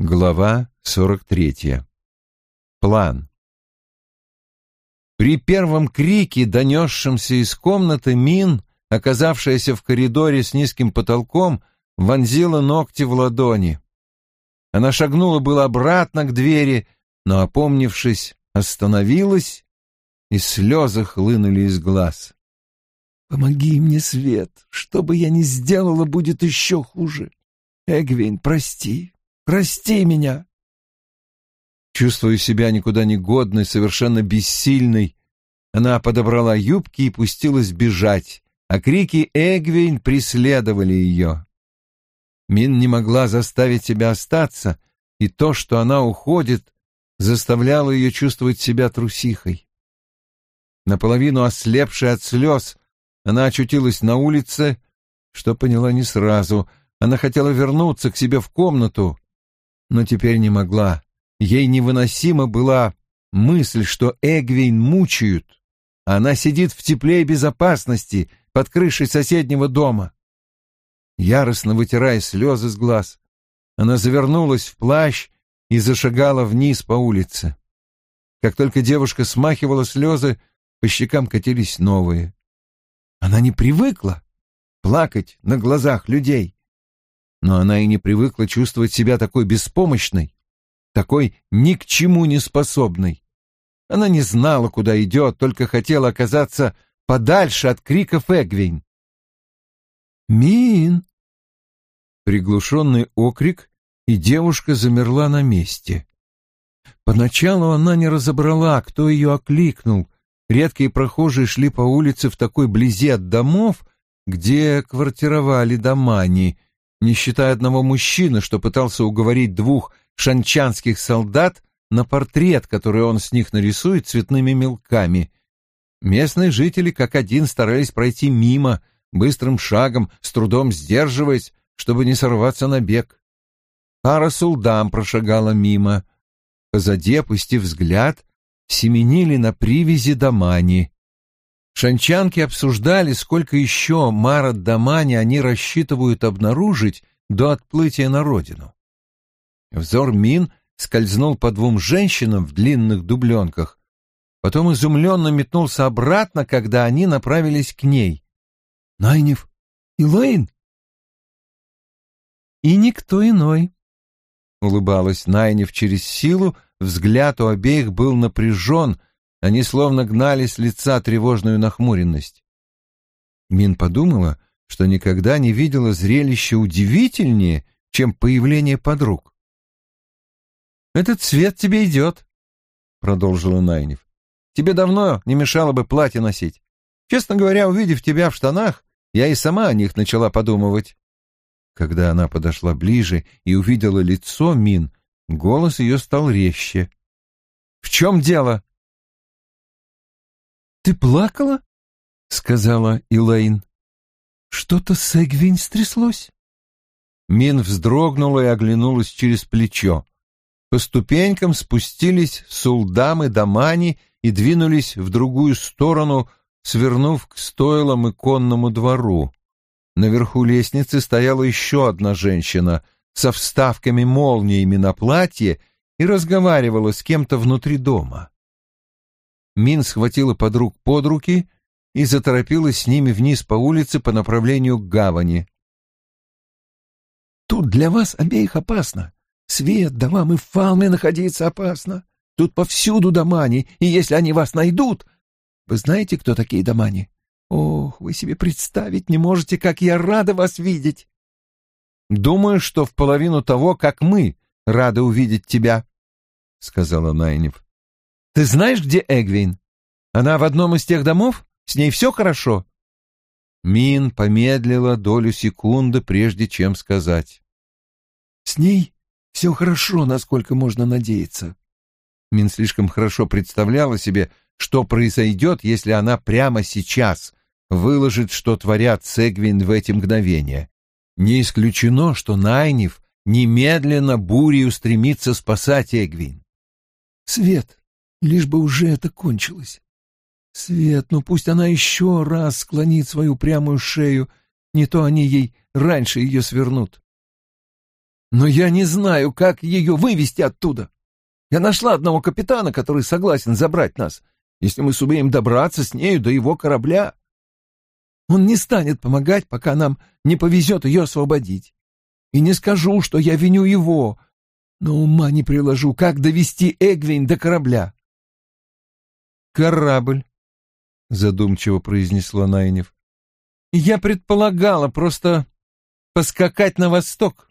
Глава 43. План. При первом крике, донесшемся из комнаты, Мин, оказавшаяся в коридоре с низким потолком, вонзила ногти в ладони. Она шагнула было обратно к двери, но, опомнившись, остановилась, и слезы хлынули из глаз. «Помоги мне, Свет, что бы я ни сделала, будет еще хуже. Эгвин, прости, прости меня!» Чувствуя себя никуда не годной, совершенно бессильной, она подобрала юбки и пустилась бежать, а крики Эгвин преследовали ее. Мин не могла заставить себя остаться, и то, что она уходит, заставляло ее чувствовать себя трусихой. Наполовину ослепшая от слез, она очутилась на улице, что поняла не сразу. Она хотела вернуться к себе в комнату, но теперь не могла. Ей невыносима была мысль, что Эгвейн мучают. Она сидит в тепле и безопасности под крышей соседнего дома. Яростно вытирая слезы с глаз, она завернулась в плащ и зашагала вниз по улице. Как только девушка смахивала слезы, по щекам катились новые. Она не привыкла плакать на глазах людей. Но она и не привыкла чувствовать себя такой беспомощной, такой ни к чему не способной. Она не знала, куда идет, только хотела оказаться подальше от криков Эгвин. «Мин!» Приглушенный окрик, и девушка замерла на месте. Поначалу она не разобрала, кто ее окликнул, Редкие прохожие шли по улице в такой близи от домов, где квартировали домани, не считая одного мужчины, что пытался уговорить двух шанчанских солдат на портрет, который он с них нарисует цветными мелками. Местные жители как один старались пройти мимо, быстрым шагом, с трудом сдерживаясь, чтобы не сорваться на бег. Пара сулдам прошагала мимо. Позади, опустив взгляд, семенили на привязи Дамани. Шанчанки обсуждали, сколько еще Марат Дамани они рассчитывают обнаружить до отплытия на родину. Взор Мин скользнул по двум женщинам в длинных дубленках, потом изумленно метнулся обратно, когда они направились к ней. «Найнев? Элейн?» «И никто иной», — улыбалась Найнев через силу, Взгляд у обеих был напряжен, они словно гнали с лица тревожную нахмуренность. Мин подумала, что никогда не видела зрелище удивительнее, чем появление подруг. «Этот цвет тебе идет», — продолжила Найнев. «Тебе давно не мешало бы платье носить. Честно говоря, увидев тебя в штанах, я и сама о них начала подумывать». Когда она подошла ближе и увидела лицо Мин, Голос ее стал резче. «В чем дело?» «Ты плакала?» — сказала Илэйн. «Что-то с Эгвин стряслось?» Мин вздрогнула и оглянулась через плечо. По ступенькам спустились Сулдам и Дамани и двинулись в другую сторону, свернув к стойлам и конному двору. Наверху лестницы стояла еще одна женщина со вставками-молниями на платье и разговаривала с кем-то внутри дома. Мин схватила подруг под руки и заторопилась с ними вниз по улице по направлению к гавани. «Тут для вас обеих опасно. Свет, да вам и в Фалме находиться опасно. Тут повсюду домани, и если они вас найдут... Вы знаете, кто такие домани? Ох, вы себе представить не можете, как я рада вас видеть!» Думаю, что в половину того, как мы рады увидеть тебя, — сказала Найнев. — Ты знаешь, где Эгвин? Она в одном из тех домов? С ней все хорошо? Мин помедлила долю секунды, прежде чем сказать. — С ней все хорошо, насколько можно надеяться. Мин слишком хорошо представляла себе, что произойдет, если она прямо сейчас выложит, что творят с Эгвин в эти мгновения. Не исключено, что Найниф немедленно бурей устремится спасать Эгвин. Свет, лишь бы уже это кончилось. Свет, ну пусть она еще раз склонит свою прямую шею, не то они ей раньше ее свернут. Но я не знаю, как ее вывести оттуда. Я нашла одного капитана, который согласен забрать нас, если мы сумеем добраться с нею до его корабля. Он не станет помогать, пока нам не повезет ее освободить. И не скажу, что я виню его, но ума не приложу, как довести Эгвин до корабля. «Корабль», — задумчиво произнесла Найнев. «Я предполагала просто поскакать на восток,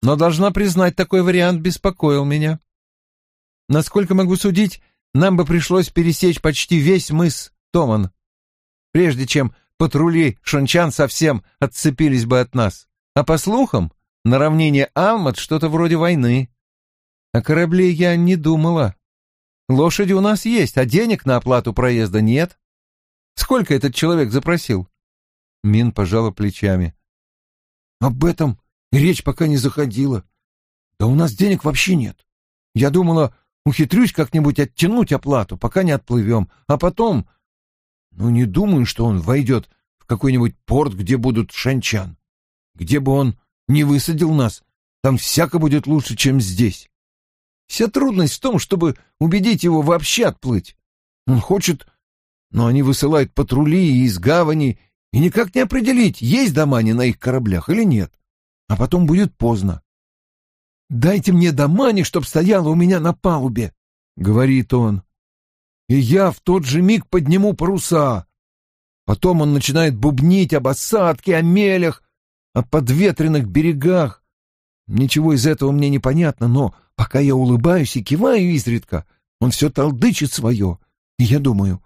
но должна признать, такой вариант беспокоил меня. Насколько могу судить, нам бы пришлось пересечь почти весь мыс Томан, прежде чем патрули Шончан совсем отцепились бы от нас. А по слухам, на равнине Алмат что-то вроде войны. О корабле я не думала. Лошади у нас есть, а денег на оплату проезда нет. Сколько этот человек запросил? Мин пожала плечами. Об этом речь пока не заходила. Да у нас денег вообще нет. Я думала, ухитрюсь как-нибудь оттянуть оплату, пока не отплывем, а потом... Ну, не думаю, что он войдет в какой-нибудь порт, где будут шанчан. Где бы он не высадил нас, там всяко будет лучше, чем здесь. Вся трудность в том, чтобы убедить его вообще отплыть. Он хочет, но они высылают патрули из гавани, и никак не определить, есть домани на их кораблях или нет. А потом будет поздно. «Дайте мне домани, чтоб стояла у меня на палубе», — говорит он. «И я в тот же миг подниму паруса». Потом он начинает бубнить об осадке, о мелях, о подветренных берегах. Ничего из этого мне не понятно, но пока я улыбаюсь и киваю изредка, он все толдычит свое. И я думаю,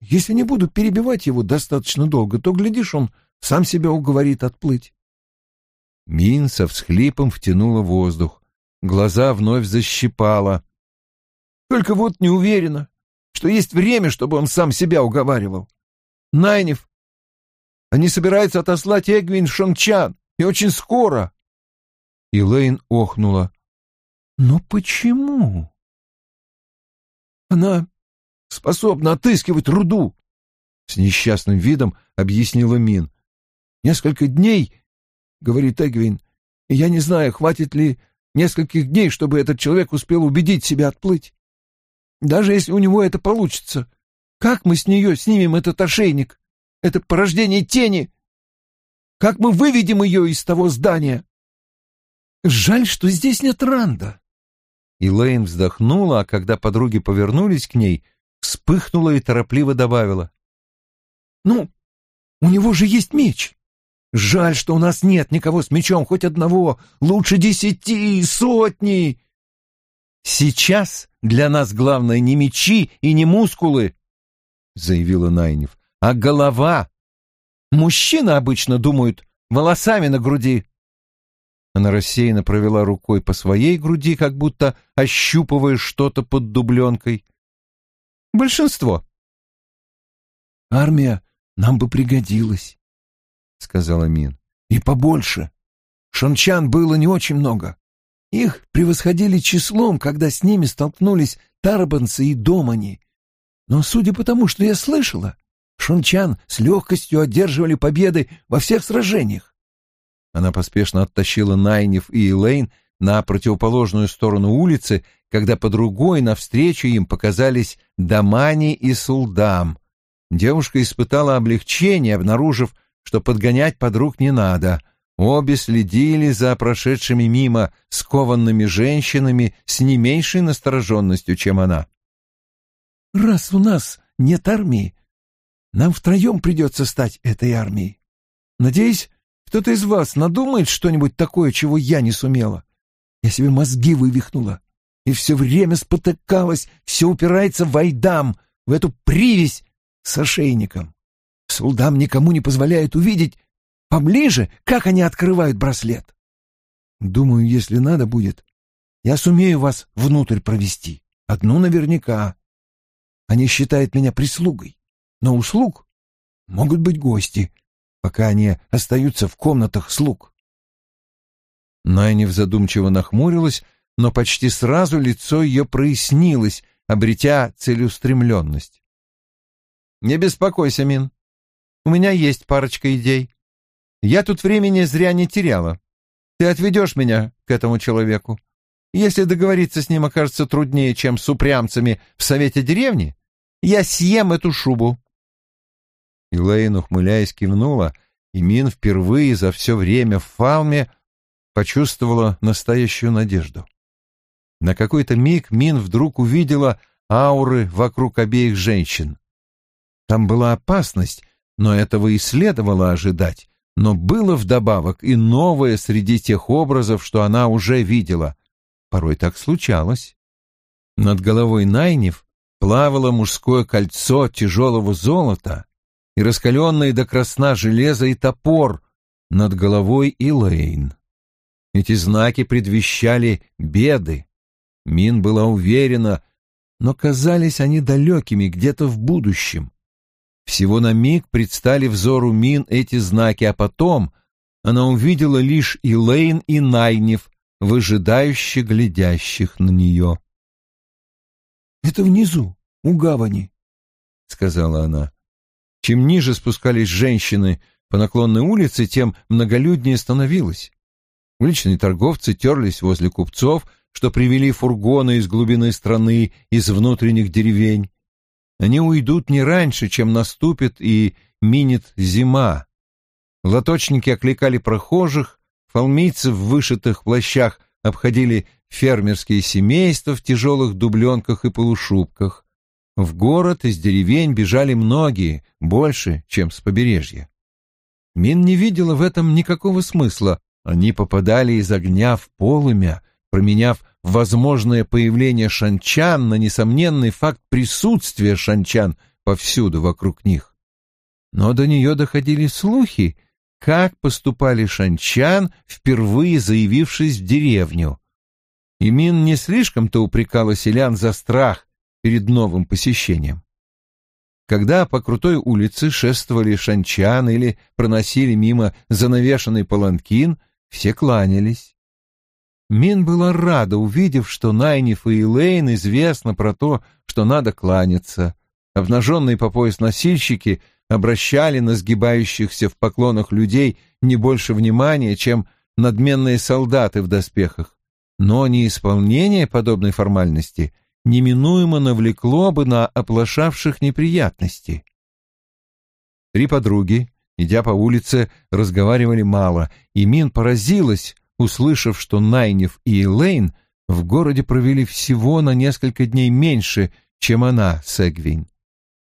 если не буду перебивать его достаточно долго, то, глядишь, он сам себя уговорит отплыть. Мин со всхлипом втянула воздух. Глаза вновь защипала. Только вот не уверена, что есть время, чтобы он сам себя уговаривал. Найнев, они собираются отослать Эгвин в Шончан, и очень скоро. Илэйн охнула. Но почему? Она способна отыскивать руду, с несчастным видом объяснила Мин. Несколько дней, говорит Эгвин, и я не знаю, хватит ли нескольких дней, чтобы этот человек успел убедить себя отплыть. Даже если у него это получится, как мы с нее снимем этот ошейник, это порождение тени? Как мы выведем ее из того здания? Жаль, что здесь нет Ранда. Илэйн вздохнула, а когда подруги повернулись к ней, вспыхнула и торопливо добавила. «Ну, у него же есть меч. Жаль, что у нас нет никого с мечом, хоть одного, лучше десяти, сотни». «Сейчас для нас главное не мечи и не мускулы», — заявила Найнев, — «а голова. Мужчины обычно думают волосами на груди». Она рассеянно провела рукой по своей груди, как будто ощупывая что-то под дубленкой. «Большинство». «Армия нам бы пригодилась», — сказала Мин. «И побольше. Шончан было не очень много. Их превосходили числом, когда с ними столкнулись тарбанцы и домани. Но судя по тому, что я слышала, шончан с легкостью одерживали победы во всех сражениях. Она поспешно оттащила Найнев и Элейн на противоположную сторону улицы, когда по другой навстречу им показались Дамани и Сулдам. Девушка испытала облегчение, обнаружив, что подгонять подруг не надо. Обе следили за прошедшими мимо скованными женщинами с не меньшей настороженностью, чем она. «Раз у нас нет армии, нам втроем придется стать этой армией. Надеюсь, кто-то из вас надумает что-нибудь такое, чего я не сумела. Я себе мозги вывихнула и все время спотыкалась, все упирается в Айдам, в эту привязь с ошейником. Сулдам никому не позволяет увидеть поближе, как они открывают браслет. Думаю, если надо будет, я сумею вас внутрь провести. Одну наверняка. Они считают меня прислугой, но услуг могут быть гости, пока они остаются в комнатах слуг. Найнев задумчиво нахмурилась, но почти сразу лицо ее прояснилось, обретя целеустремленность. «Не беспокойся, Мин. У меня есть парочка идей. Я тут времени зря не теряла. Ты отведешь меня к этому человеку. Если договориться с ним окажется труднее, чем с упрямцами в совете деревни, я съем эту шубу. Элейн, ухмыляясь, кивнула, и Мин впервые за все время в Фалме почувствовала настоящую надежду. На какой-то миг Мин вдруг увидела ауры вокруг обеих женщин. Там была опасность, но этого и следовало ожидать. Но было вдобавок и новое среди тех образов, что она уже видела. Порой так случалось. Над головой Найнев плавало мужское кольцо тяжелого золота и раскаленный до красна железо и топор над головой Илэйн. Эти знаки предвещали беды. Мин была уверена, но казались они далекими где-то в будущем. Всего на миг предстали взору Мин эти знаки, а потом она увидела лишь Илэйн и Найнев, выжидающе глядящих на нее. «Это внизу, у гавани», — сказала она. Чем ниже спускались женщины по наклонной улице, тем многолюднее становилось. Уличные торговцы терлись возле купцов, что привели фургоны из глубины страны, из внутренних деревень. Они уйдут не раньше, чем наступит и минет зима. Лоточники окликали прохожих, фалмийцы в вышитых плащах обходили фермерские семейства в тяжелых дубленках и полушубках. В город из деревень бежали многие, больше, чем с побережья. Мин не видела в этом никакого смысла. Они попадали из огня в полымя, променяв возможное появление шанчан на несомненный факт присутствия шанчан повсюду вокруг них. Но до нее доходили слухи, как поступали шанчан, впервые заявившись в деревню. И Мин не слишком-то упрекала селян за страх перед новым посещением. Когда по крутой улице шествовали шанчан или проносили мимо занавешенный паланкин, все кланялись. Мин была рада, увидев, что Найниф и Элейн известно про то, что надо кланяться. Обнаженные по пояс носильщики обращали на сгибающихся в поклонах людей не больше внимания, чем надменные солдаты в доспехах. Но неисполнение подобной формальности неминуемо навлекло бы на оплошавших неприятности. Три подруги, идя по улице, разговаривали мало, и Мин поразилась, услышав, что Найнев и Элейн в городе провели всего на несколько дней меньше, чем она с Эгвин.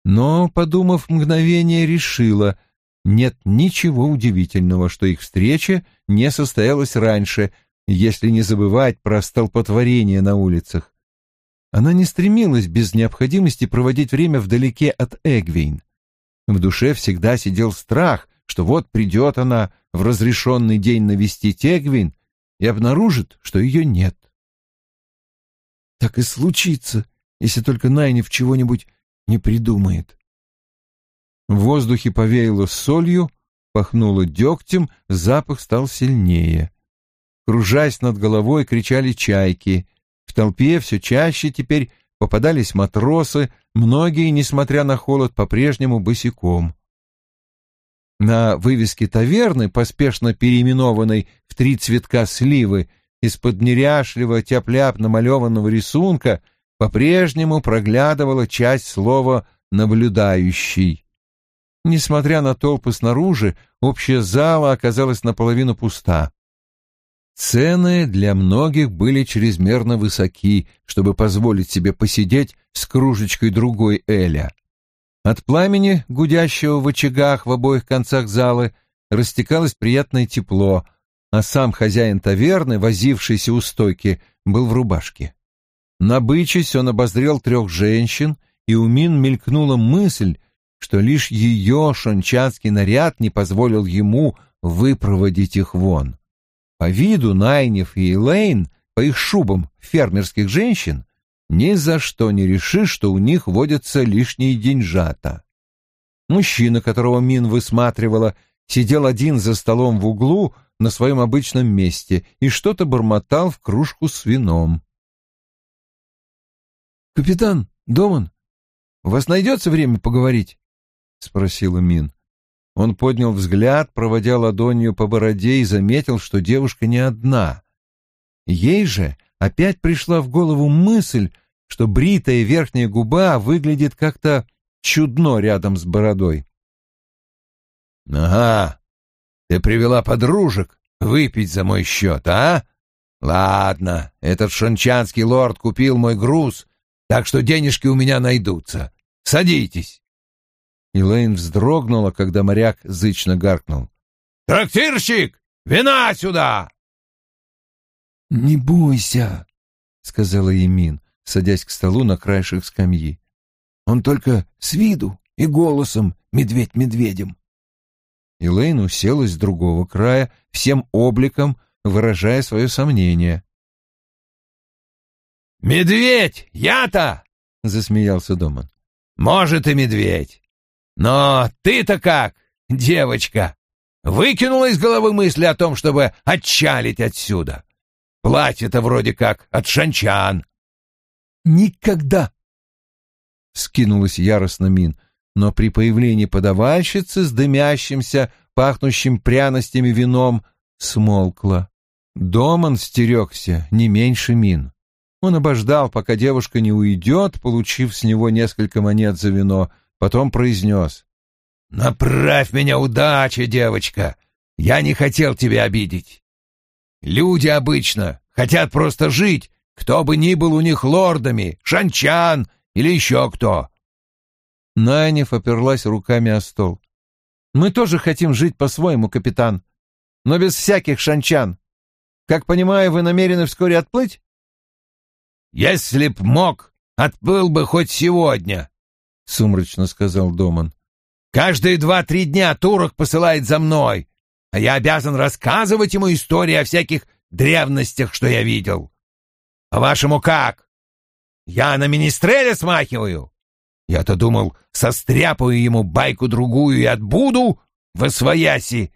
Но, подумав мгновение, решила, нет ничего удивительного, что их встреча не состоялась раньше, если не забывать про столпотворение на улицах. Она не стремилась без необходимости проводить время вдалеке от Эгвин. В душе всегда сидел страх, что вот придет она в разрешенный день навестить Эгвин и обнаружит, что ее нет. Так и случится, если только Найнев чего-нибудь не придумает. В воздухе повеяло солью, пахнуло дегтем, запах стал сильнее. Кружась над головой, кричали чайки. В толпе все чаще теперь попадались матросы, многие, несмотря на холод, по-прежнему босиком. На вывеске таверны, поспешно переименованной в три цветка сливы, из-под неряшливо тяп-ляп намалеванного рисунка по-прежнему проглядывала часть слова «наблюдающий». Несмотря на толпы снаружи, общая зала оказалась наполовину пуста. Цены для многих были чрезмерно высоки, чтобы позволить себе посидеть с кружечкой другой Эля. От пламени, гудящего в очагах в обоих концах залы, растекалось приятное тепло, а сам хозяин таверны, возившийся у стойки, был в рубашке. Набычась, он обозрел трех женщин, и у Мин мелькнула мысль, что лишь ее шончанский наряд не позволил ему выпроводить их вон. По виду Найнев и Элейн, по их шубам фермерских женщин, ни за что не решишь, что у них водятся лишние деньжата. Мужчина, которого Мин высматривала, сидел один за столом в углу на своем обычном месте и что-то бормотал в кружку с вином. «Капитан, Доман, у вас найдется время поговорить?» — спросила Мин. Он поднял взгляд, проводя ладонью по бороде, и заметил, что девушка не одна. Ей же опять пришла в голову мысль, что бритая верхняя губа выглядит как-то чудно рядом с бородой. «Ага, ты привела подружек выпить за мой счет, а? Ладно, этот шанчанский лорд купил мой груз, так что денежки у меня найдутся. Садитесь!» Элейн вздрогнула, когда моряк зычно гаркнул. «Трактирщик, вина сюда!» «Не бойся», — сказала Емин, садясь к столу на краешек скамьи. «Он только с виду и голосом медведь медведем». Элейн уселась с другого края, всем обликом выражая свое сомнение. «Медведь! Я-то!» — засмеялся Доман. «Может, и медведь. Но ты-то как, девочка? Выкинула из головы мысли о том, чтобы отчалить отсюда. Платье-то вроде как от шанчан». «Никогда!» — скинулась яростно Мин, но при появлении подавальщицы с дымящимся, пахнущим пряностями вином смолкла. Доман стерегся не меньше Мин. Он обождал, пока девушка не уйдет, получив с него несколько монет за вино, потом произнес. «Направь меня удача, девочка! Я не хотел тебя обидеть. Люди обычно хотят просто жить, кто бы ни был у них лордами, шанчан или еще кто». Найнев оперлась руками о стол. «Мы тоже хотим жить по-своему, капитан, но без всяких шанчан. Как понимаю, вы намерены вскоре отплыть? Если б мог, отплыл бы хоть сегодня, сумрачно сказал Доман. Каждые два-три дня турок посылает за мной, а я обязан рассказывать ему истории о всяких древностях, что я видел. По-вашему, как? Я на министреля смахиваю? Я-то думал, состряпаю ему байку-другую и отбуду в освояси.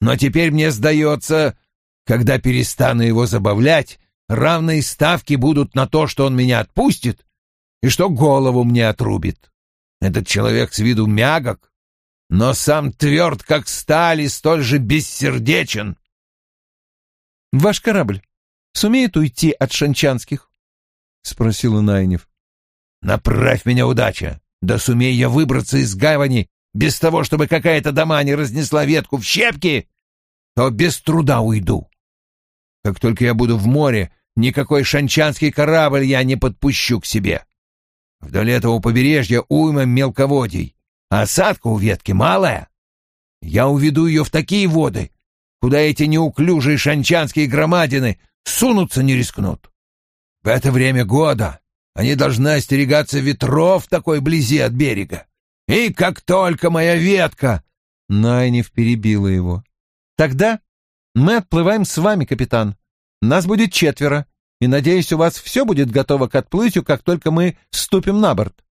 Но теперь мне сдается, когда перестану его забавлять, равные ставки будут на то, что он меня отпустит и что голову мне отрубит. Этот человек с виду мягок, но сам тверд, как сталь, и столь же бессердечен. «Ваш корабль сумеет уйти от шанчанских?» — спросил Найнев. «Направь меня, удача! Да сумей я выбраться из гавани без того, чтобы какая-то дома не разнесла ветку в щепки, то без труда уйду. Как только я буду в море, никакой шанчанский корабль я не подпущу к себе. Вдоль этого побережья уйма мелководий, а осадка у ветки малая. Я уведу ее в такие воды, куда эти неуклюжие шанчанские громадины сунуться не рискнут. В это время года они должны остерегаться ветров такой близи от берега. И как только моя ветка... Найнев перебила его. Тогда мы отплываем с вами, капитан. Нас будет четверо, и, надеюсь, у вас все будет готово к отплытию, как только мы вступим на борт.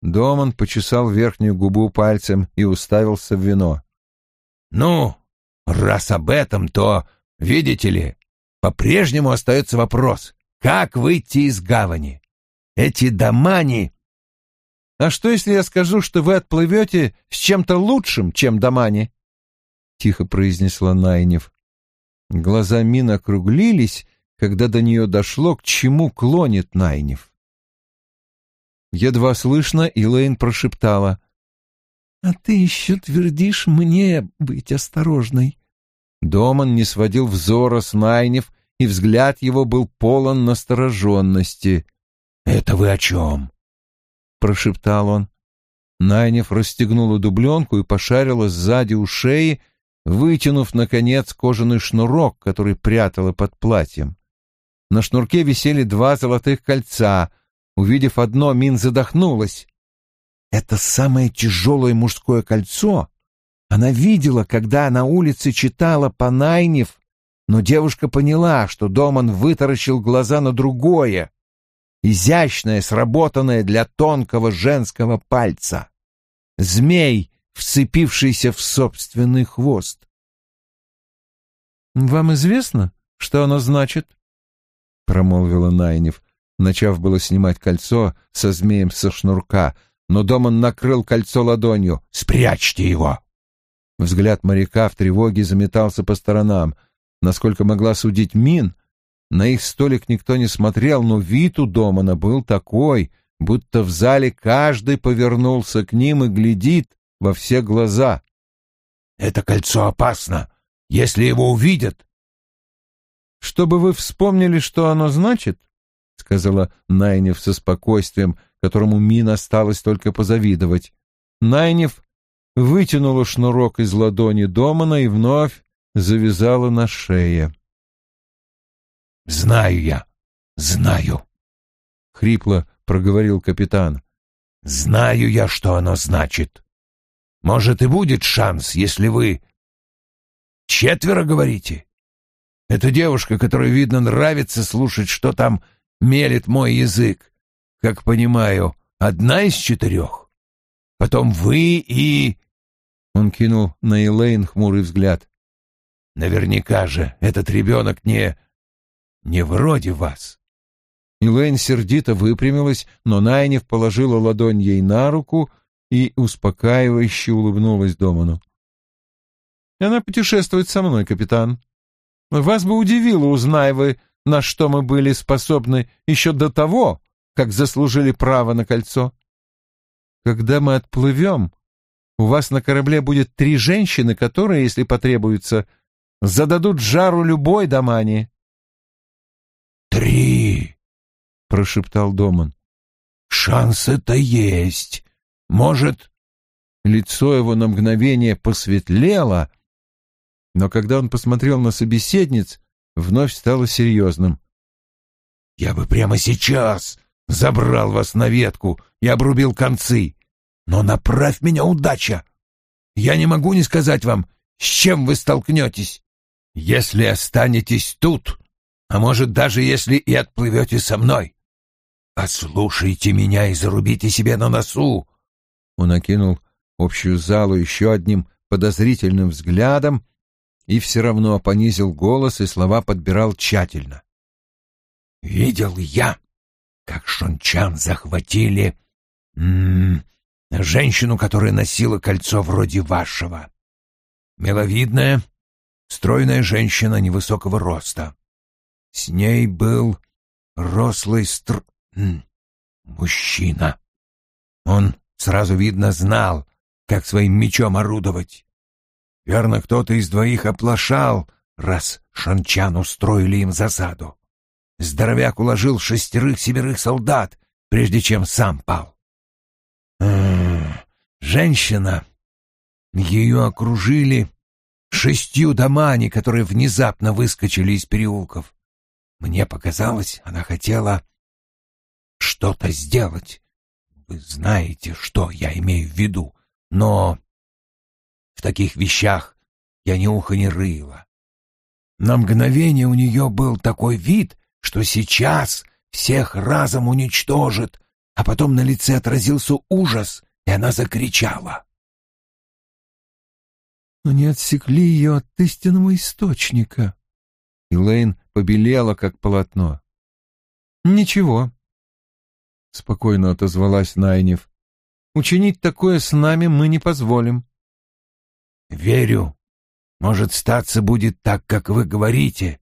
Доман почесал верхнюю губу пальцем и уставился в вино. «Ну, раз об этом, то, видите ли, по-прежнему остается вопрос, как выйти из гавани? Эти домани...» «А что, если я скажу, что вы отплывете с чем-то лучшим, чем домани?» — тихо произнесла Найнев. Глаза Мин округлились, когда до нее дошло, к чему клонит Найнев. Едва слышно, Илэйн прошептала. «А ты еще твердишь мне быть осторожной». Доман не сводил взора с Найнев, и взгляд его был полон настороженности. «Это вы о чем?» — прошептал он. Найнев расстегнула дубленку и пошарила сзади у шеи, вытянув, наконец, кожаный шнурок, который прятала под платьем. На шнурке висели два золотых кольца. Увидев одно, Мин задохнулась. Это самое тяжелое мужское кольцо. Она видела, когда на улице читала Панайнев, но девушка поняла, что Доман вытаращил глаза на другое, изящное, сработанное для тонкого женского пальца. Змей вцепившийся в собственный хвост. «Вам известно, что оно значит?» — промолвила Найнев, начав было снимать кольцо со змеем со шнурка, но Доман накрыл кольцо ладонью. «Спрячьте его!» Взгляд моряка в тревоге заметался по сторонам. Насколько могла судить Мин, На их столик никто не смотрел, но вид у Домана был такой, будто в зале каждый повернулся к ним и глядит во все глаза. «Это кольцо опасно, если его увидят». «Чтобы вы вспомнили, что оно значит», — сказала Найнев со спокойствием, которому Мин осталось только позавидовать. Найнев вытянула шнурок из ладони Домана и вновь завязала на шее. «Знаю я, знаю», — хрипло проговорил капитан. «Знаю я, что оно значит. Может, и будет шанс, если вы... Четверо, говорите? Это девушка, которой, видно, нравится слушать, что там мелет мой язык. Как понимаю, одна из четырех. Потом вы и...» Он кинул на Элейн хмурый взгляд. «Наверняка же этот ребенок не... не вроде вас». Элейн сердито выпрямилась, но Найнев положила ладонь ей на руку и успокаивающе улыбнулась Доману. «Она путешествует со мной, капитан. Вас бы удивило, узная вы, на что мы были способны еще до того, как заслужили право на кольцо. Когда мы отплывем, у вас на корабле будет три женщины, которые, если потребуется, зададут жару любой домане». «Три!» — прошептал Доман. «Шансы-то есть. Может...» Лицо его на мгновение посветлело, но когда он посмотрел на собеседниц, вновь стало серьезным. «Я бы прямо сейчас забрал вас на ветку и обрубил концы, но направь меня удача. Я не могу не сказать вам, с чем вы столкнетесь, если останетесь тут, а может, даже если и отплывете со мной. Послушайте меня и зарубите себе на носу, он окинул общую залу еще одним подозрительным взглядом и все равно понизил голос и слова подбирал тщательно. «Видел я, как Шончан захватили женщину, которая носила кольцо вроде вашего. Миловидная, стройная женщина невысокого роста. С ней был рослый стр... мужчина. Он Сразу видно знал, как своим мечом орудовать. Верно, кто-то из двоих оплошал, раз шанчан устроили им засаду. Здоровяк уложил шестерых-семерых солдат, прежде чем сам пал. женщина. Ее окружили шестью домами, которые внезапно выскочили из переулков. Мне показалось, она хотела что-то сделать, вы знаете, что я имею в виду, но в таких вещах я ни уха не рыла. На мгновение у нее был такой вид, что сейчас всех разом уничтожит, а потом на лице отразился ужас, и она закричала. «Они отсекли ее от истинного источника». Элейн побелела, как полотно. «Ничего, — спокойно отозвалась Найнев. «Учинить такое с нами мы не позволим». «Верю. Может, статься будет так, как вы говорите,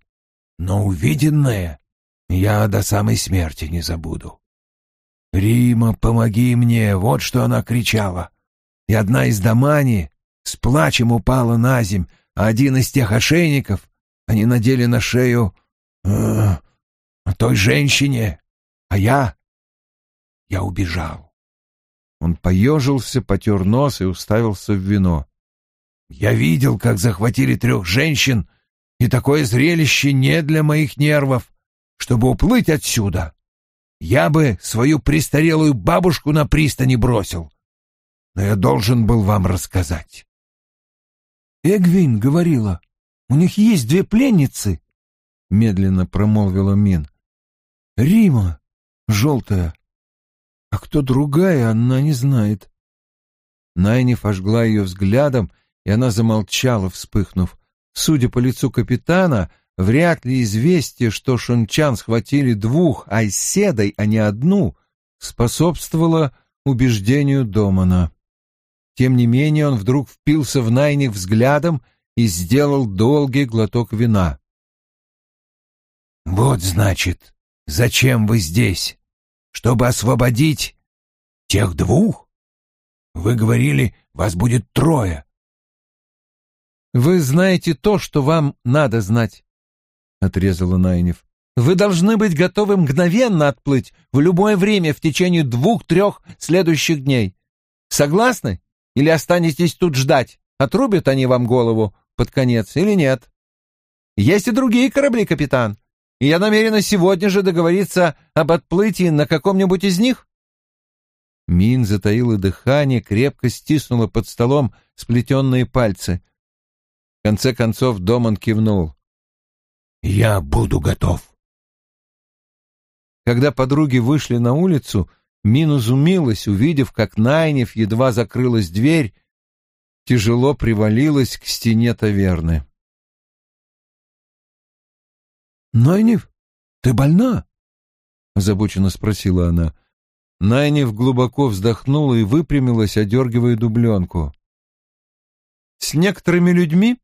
но увиденное я до самой смерти не забуду. Рима, помоги мне!» — вот что она кричала. И одна из домани с плачем упала на земь, а один из тех ошейников они надели на шею э, той женщине, а я я убежал. Он поежился, потер нос и уставился в вино. Я видел, как захватили трех женщин, и такое зрелище не для моих нервов. Чтобы уплыть отсюда, я бы свою престарелую бабушку на пристани бросил. Но я должен был вам рассказать. Эгвин говорила, у них есть две пленницы, — медленно промолвила Мин. Рима, желтая, а кто другая, она не знает. Найниф ожгла ее взглядом, и она замолчала, вспыхнув. Судя по лицу капитана, вряд ли известие, что шунчан схватили двух айседой, а не одну, способствовало убеждению Домана. Тем не менее он вдруг впился в Найниф взглядом и сделал долгий глоток вина. Вот значит, зачем вы здесь? Чтобы освободить тех двух? Вы говорили, вас будет трое. Вы знаете то, что вам надо знать, отрезала Найнев. Вы должны быть готовы мгновенно отплыть в любое время в течение двух-трех следующих дней. Согласны? Или останетесь тут ждать? Отрубят они вам голову под конец или нет? Есть и другие корабли, капитан, и я намерена сегодня же договориться об отплытии на каком-нибудь из них. Мин затаила дыхание, крепко стиснула под столом сплетенные пальцы. В конце концов Доман кивнул. «Я буду готов». Когда подруги вышли на улицу, Мин изумилась, увидев, как Найнев едва закрылась дверь, тяжело привалилась к стене таверны. «Найнев, ты больна?» — озабоченно спросила она. Найнев глубоко вздохнула и выпрямилась, одергивая дубленку. «С некоторыми людьми, —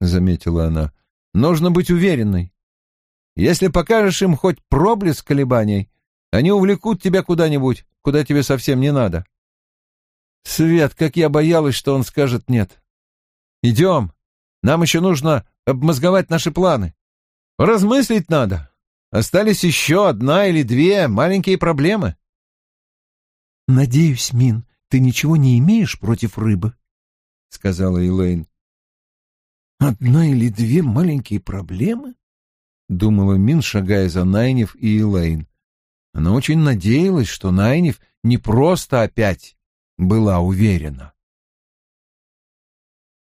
заметила она, — нужно быть уверенной. Если покажешь им хоть проблеск колебаний, они увлекут тебя куда-нибудь, куда тебе совсем не надо. Свет, как я боялась, что он скажет нет. Идем, нам еще нужно обмозговать наши планы. Размыслить надо. Остались еще одна или две маленькие проблемы. — Надеюсь, Мин, ты ничего не имеешь против рыбы, — сказала Элейн. — Одна или две маленькие проблемы? — думала Мин, шагая за Найнев и Элейн. Она очень надеялась, что Найнев не просто опять была уверена.